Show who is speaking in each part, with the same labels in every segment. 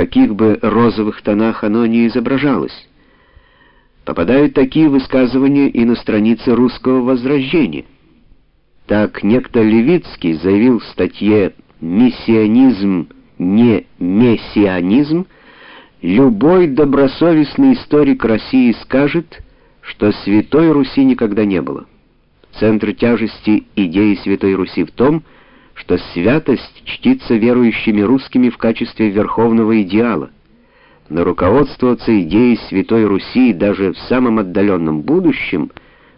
Speaker 1: каких бы розовых тонах оно ни изображалось. Попадают такие высказывания и на страницы русского возрождения. Так некто Левицкий заявил в статье «Миссионизм не мессианизм», любой добросовестный историк России скажет, что Святой Руси никогда не было. Центр тяжести идеи Святой Руси в том, что святость чтится верующими русскими в качестве верховного идеала. Но руководствоваться идеей Святой Руси даже в самом отдаленном будущем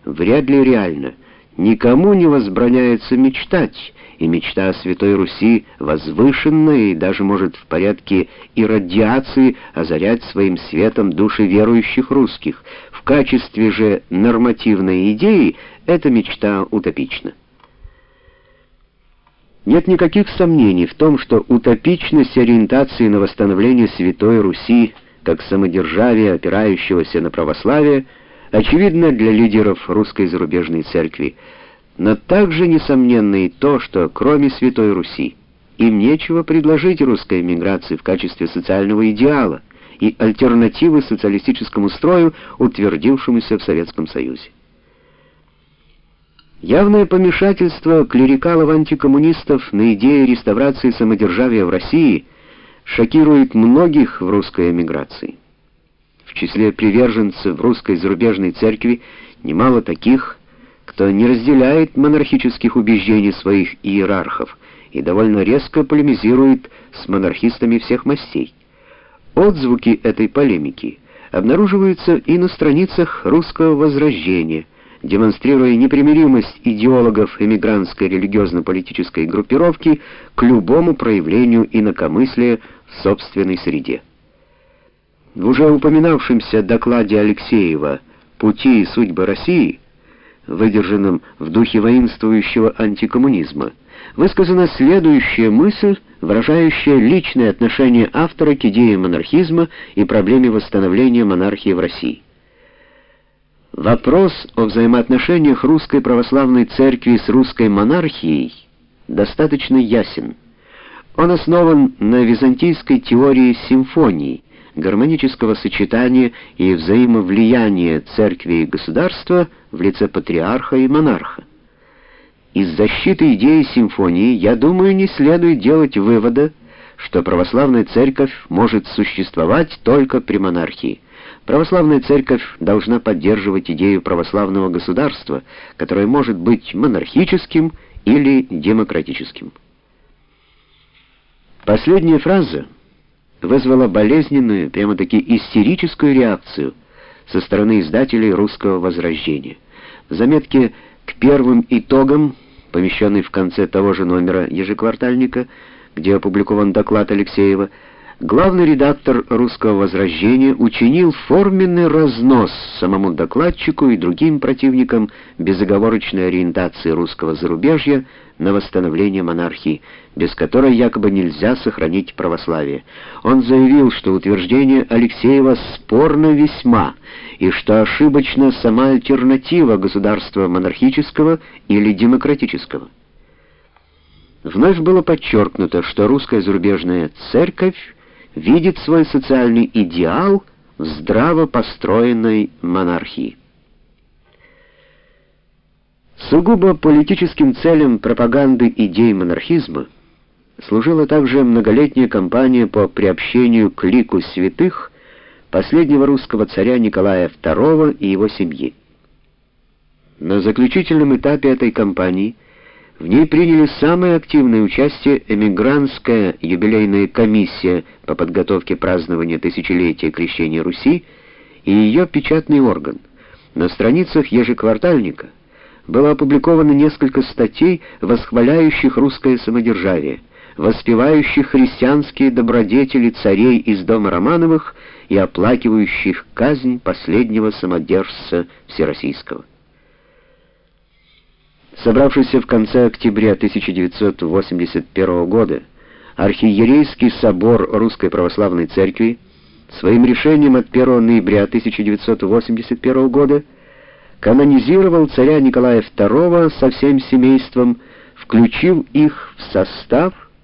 Speaker 1: вряд ли реально. Никому не возбраняется мечтать, и мечта о Святой Руси возвышенная и даже может в порядке иррадиации озарять своим светом души верующих русских. В качестве же нормативной идеи эта мечта утопична. Нет никаких сомнений в том, что утопичность ориентации на восстановление Святой Руси как самодержавия, опирающегося на православие, очевидно для лидеров русской зарубежной церкви, но также несомненно и то, что кроме Святой Руси им нечего предложить русской эмиграции в качестве социального идеала и альтернативы социалистическому строю, утвердившемуся в Советском Союзе. Явное помешательство клерикалов-антикоммунистов на идее реставрации самодержавия в России шокирует многих в русской эмиграции. В числе приверженцев русской зарубежной церкви немало таких, кто не разделяет монархических убеждений своих иерархов и довольно резко полемизирует с монархистами всех мастей. Отзвуки этой полемики обнаруживаются и на страницах русского возрождения, демонстрируя непримиримость идеологов эмигрантской религиозно-политической группировки к любому проявлению инакомыслия в собственной среде. В уже упоминавшемся докладе Алексеева «Пути и судьбы России», выдержанном в духе воинствующего антикоммунизма, высказана следующая мысль, выражающая личное отношение автора к идее монархизма и проблеме восстановления монархии в России. Вопрос о взаимоотношениях русской православной церкви с русской монархией достаточно ясен. Он основан на византийской теории симфонии, гармонического сочетания и взаимовлияния церкви и государства в лице патриарха и монарха. Из защиты идеи симфонии, я думаю, не следует делать вывода, что православная церковь может существовать только при монархии. Православная церковь должна поддерживать идею православного государства, которое может быть монархическим или демократическим. Последняя фраза вызвала болезненную, прямо-таки истерическую реакцию со стороны издателей русского возрождения. В заметке к первым итогам, помещенной в конце того же номера ежеквартальника, где опубликован доклад Алексеева, главный редактор «Русского возрождения» учинил форменный разнос самому докладчику и другим противникам безоговорочной ориентации русского зарубежья на восстановление монархии, без которой якобы нельзя сохранить православие. Он заявил, что утверждение Алексеева спорно весьма, и что ошибочна сама альтернатива государства монархического или демократического. Вновь было подчеркнуто, что русская зарубежная церковь видит свой социальный идеал в здраво построенной монархии. Сугубо политическим целям пропаганды идей монархизма служила также многолетняя кампания по приобщению к лику святых последнего русского царя Николая II и его семьи. На заключительном этапе этой кампании в ней приняли самое активное участие эмигрантская юбилейная комиссия по подготовке празднования тысячелетия крещения Руси и ее печатный орган. На страницах ежеквартальника было опубликовано несколько статей, восхваляющих русское самодержавие, воспевающих христианские добродетели царей из дома Романовых и оплакивающих казнь последнего самодержца всероссийского. Собравшийся в конце октября 1981 года Архиерейский собор Русской Православной Церкви своим решением от 1 ноября 1981 года канонизировал царя Николая II со всем семейством, включив их в состав